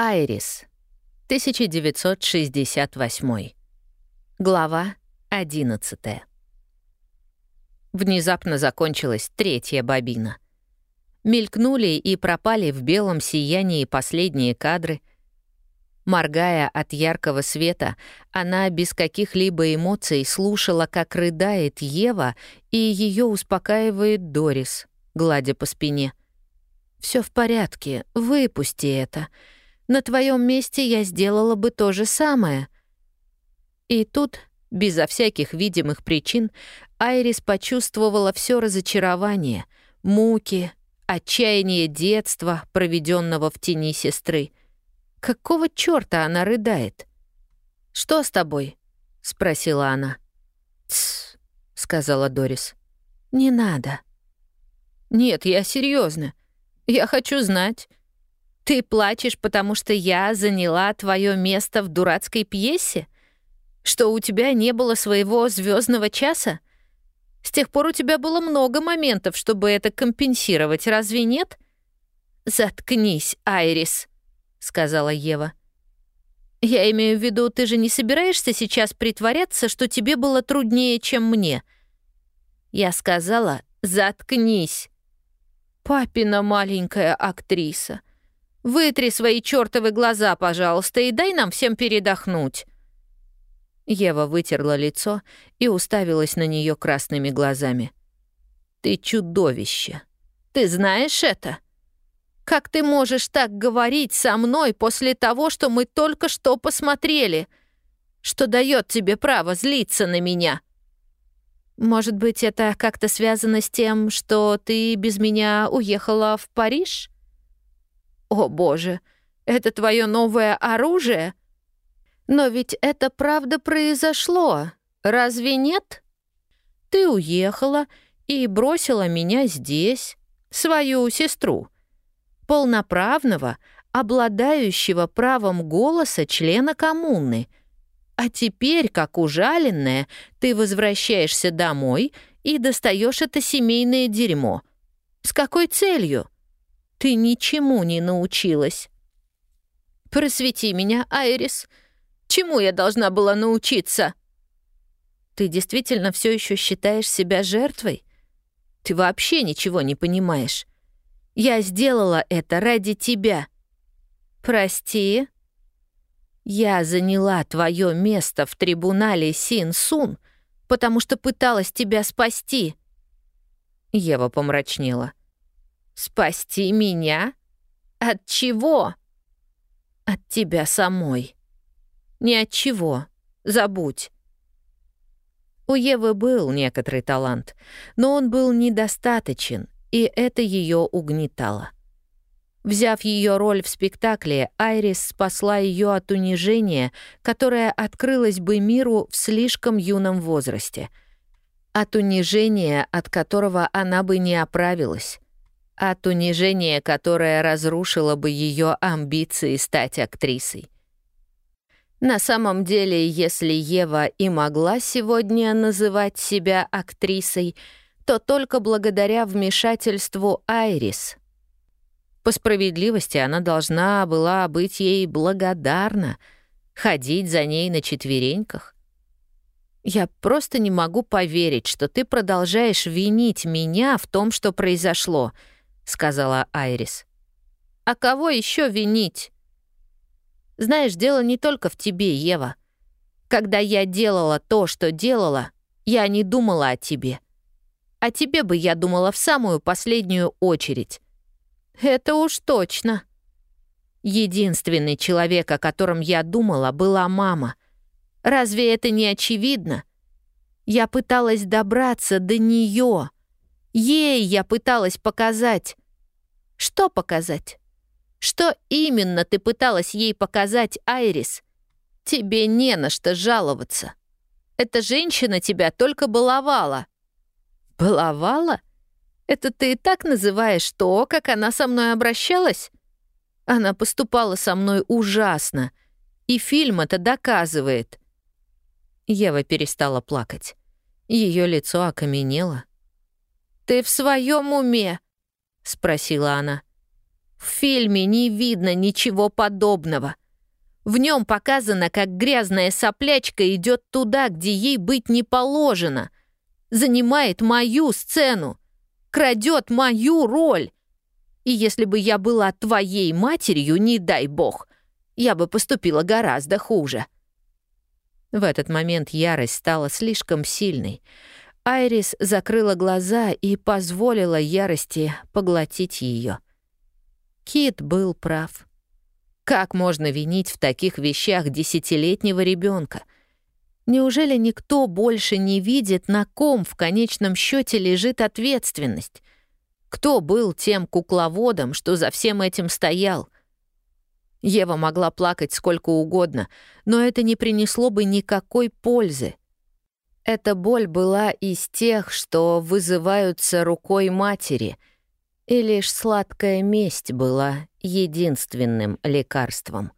Айрис. 1968. Глава 11. Внезапно закончилась третья бобина. Мелькнули и пропали в белом сиянии последние кадры. Моргая от яркого света, она без каких-либо эмоций слушала, как рыдает Ева, и ее успокаивает Дорис, гладя по спине. Все в порядке, выпусти это. На твоем месте я сделала бы то же самое. И тут, безо всяких видимых причин, Айрис почувствовала все разочарование, муки, отчаяние детства, проведенного в тени сестры. Какого чёрта она рыдает? «Что с тобой?» — спросила она. «Тсс», — сказала Дорис. «Не надо». «Нет, я серьезно. Я хочу знать. Ты плачешь, потому что я заняла твое место в дурацкой пьесе? Что у тебя не было своего звездного часа? С тех пор у тебя было много моментов, чтобы это компенсировать, разве нет? Заткнись, Айрис, сказала Ева. Я имею в виду, ты же не собираешься сейчас притворяться, что тебе было труднее, чем мне. Я сказала, заткнись. Папина маленькая актриса. Вытри свои чертовы глаза, пожалуйста, и дай нам всем передохнуть». Ева вытерла лицо и уставилась на нее красными глазами. «Ты чудовище! Ты знаешь это? Как ты можешь так говорить со мной после того, что мы только что посмотрели? Что дает тебе право злиться на меня?» «Может быть, это как-то связано с тем, что ты без меня уехала в Париж?» «О боже, это твое новое оружие? Но ведь это правда произошло, разве нет? Ты уехала и бросила меня здесь, свою сестру, полноправного, обладающего правом голоса члена коммуны. А теперь, как ужаленная, ты возвращаешься домой и достаешь это семейное дерьмо. С какой целью?» Ты ничему не научилась. Просвети меня, Айрис. Чему я должна была научиться? Ты действительно все еще считаешь себя жертвой? Ты вообще ничего не понимаешь. Я сделала это ради тебя. Прости. Я заняла твое место в трибунале Син-Сун, потому что пыталась тебя спасти. Ева помрачнела. Спасти меня? От чего? От тебя самой. Ни от чего. Забудь. У Евы был некоторый талант, но он был недостаточен, и это ее угнетало. Взяв ее роль в спектакле, Айрис спасла ее от унижения, которое открылось бы миру в слишком юном возрасте. От унижения, от которого она бы не оправилась от унижения, которое разрушило бы ее амбиции стать актрисой. На самом деле, если Ева и могла сегодня называть себя актрисой, то только благодаря вмешательству Айрис. По справедливости она должна была быть ей благодарна, ходить за ней на четвереньках. Я просто не могу поверить, что ты продолжаешь винить меня в том, что произошло —— сказала Айрис. «А кого еще винить?» «Знаешь, дело не только в тебе, Ева. Когда я делала то, что делала, я не думала о тебе. О тебе бы я думала в самую последнюю очередь. Это уж точно. Единственный человек, о котором я думала, была мама. Разве это не очевидно? Я пыталась добраться до нее. Ей я пыталась показать. Что показать? Что именно ты пыталась ей показать, Айрис? Тебе не на что жаловаться. Эта женщина тебя только баловала. Баловала? Это ты и так называешь то, как она со мной обращалась? Она поступала со мной ужасно. И фильм это доказывает. Ева перестала плакать. Ее лицо окаменело. «Ты в своем уме?» — спросила она. В фильме не видно ничего подобного. В нем показано, как грязная соплячка идет туда, где ей быть не положено. Занимает мою сцену. Крадет мою роль. И если бы я была твоей матерью, не дай бог, я бы поступила гораздо хуже. В этот момент ярость стала слишком сильной. Айрис закрыла глаза и позволила ярости поглотить ее. Кит был прав. Как можно винить в таких вещах десятилетнего ребенка? Неужели никто больше не видит, на ком в конечном счете лежит ответственность? Кто был тем кукловодом, что за всем этим стоял? Ева могла плакать сколько угодно, но это не принесло бы никакой пользы. Эта боль была из тех, что вызываются рукой матери, и лишь сладкая месть была единственным лекарством.